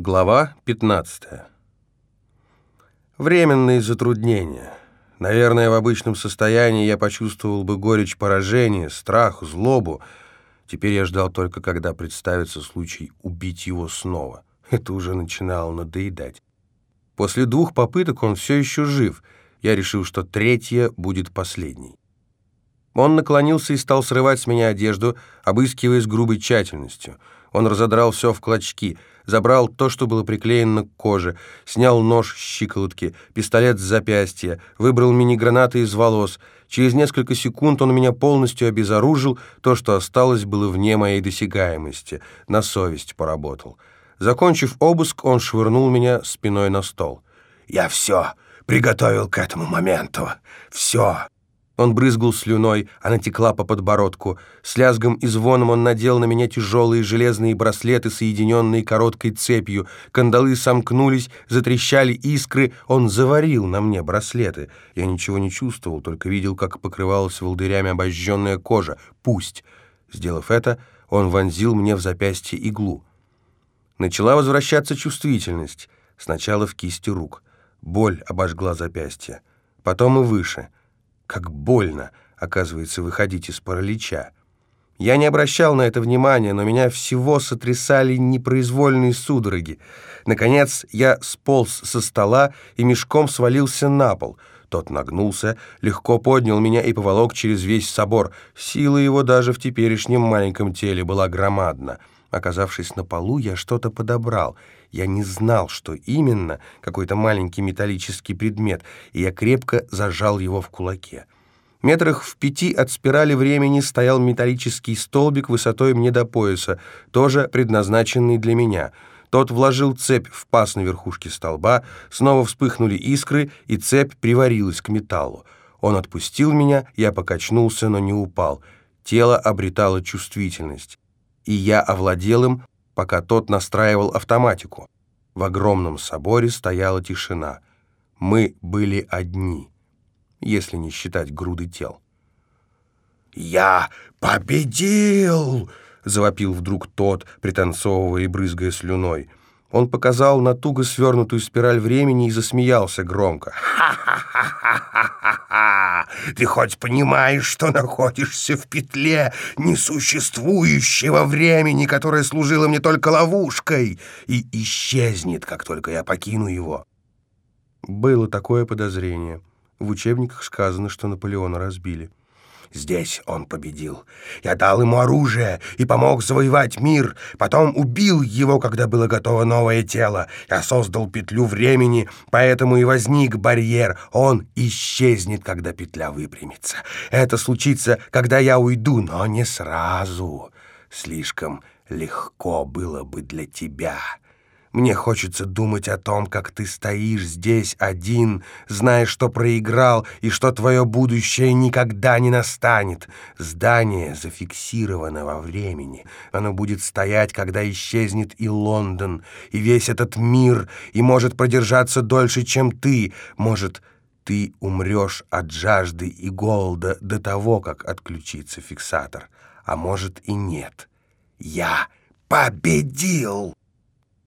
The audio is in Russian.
Глава 15. Временные затруднения. Наверное, в обычном состоянии я почувствовал бы горечь поражения, страх, злобу. Теперь я ждал только, когда представится случай убить его снова. Это уже начинало надоедать. После двух попыток он все еще жив. Я решил, что третья будет последней. Он наклонился и стал срывать с меня одежду, обыскивая с грубой тщательностью. Он разодрал все в клочки, забрал то, что было приклеено к коже, снял нож с щиколотки, пистолет с запястья, выбрал мини-гранаты из волос. Через несколько секунд он меня полностью обезоружил, то, что осталось, было вне моей досягаемости. На совесть поработал. Закончив обыск, он швырнул меня спиной на стол. «Я все приготовил к этому моменту. Все. Он брызгал слюной, она текла по подбородку. С лязгом и звоном он надел на меня тяжелые железные браслеты, соединенные короткой цепью. Кандалы сомкнулись, затрещали искры. Он заварил на мне браслеты. Я ничего не чувствовал, только видел, как покрывалась волдырями обожженная кожа. Пусть. Сделав это, он вонзил мне в запястье иглу. Начала возвращаться чувствительность. Сначала в кисти рук. Боль обожгла запястье. Потом и выше — как больно, оказывается, выходить из паралича. Я не обращал на это внимания, но меня всего сотрясали непроизвольные судороги. Наконец я сполз со стола и мешком свалился на пол. Тот нагнулся, легко поднял меня и поволок через весь собор. Сила его даже в теперешнем маленьком теле была громадна. Оказавшись на полу, я что-то подобрал. Я не знал, что именно, какой-то маленький металлический предмет, и я крепко зажал его в кулаке. Метрах в пяти от спирали времени стоял металлический столбик высотой мне до пояса, тоже предназначенный для меня. Тот вложил цепь в паз на верхушке столба, снова вспыхнули искры, и цепь приварилась к металлу. Он отпустил меня, я покачнулся, но не упал. Тело обретало чувствительность и я овладел им, пока тот настраивал автоматику. В огромном соборе стояла тишина. Мы были одни, если не считать груды тел. «Я победил!» — завопил вдруг тот, пританцовывая и брызгая слюной. Он показал на туго свернутую спираль времени и засмеялся громко. «Ха-ха-ха-ха-ха! Ты хоть понимаешь, что находишься в петле несуществующего времени, которое служило мне только ловушкой, и исчезнет, как только я покину его?» Было такое подозрение. В учебниках сказано, что Наполеона разбили. Здесь он победил. Я дал ему оружие и помог завоевать мир. Потом убил его, когда было готово новое тело. Я создал петлю времени, поэтому и возник барьер. Он исчезнет, когда петля выпрямится. Это случится, когда я уйду, но не сразу. Слишком легко было бы для тебя». Мне хочется думать о том, как ты стоишь здесь один, зная, что проиграл и что твое будущее никогда не настанет. Здание зафиксировано во времени. Оно будет стоять, когда исчезнет и Лондон, и весь этот мир, и может продержаться дольше, чем ты. Может, ты умрешь от жажды и голода до того, как отключится фиксатор. А может и нет. Я победил!»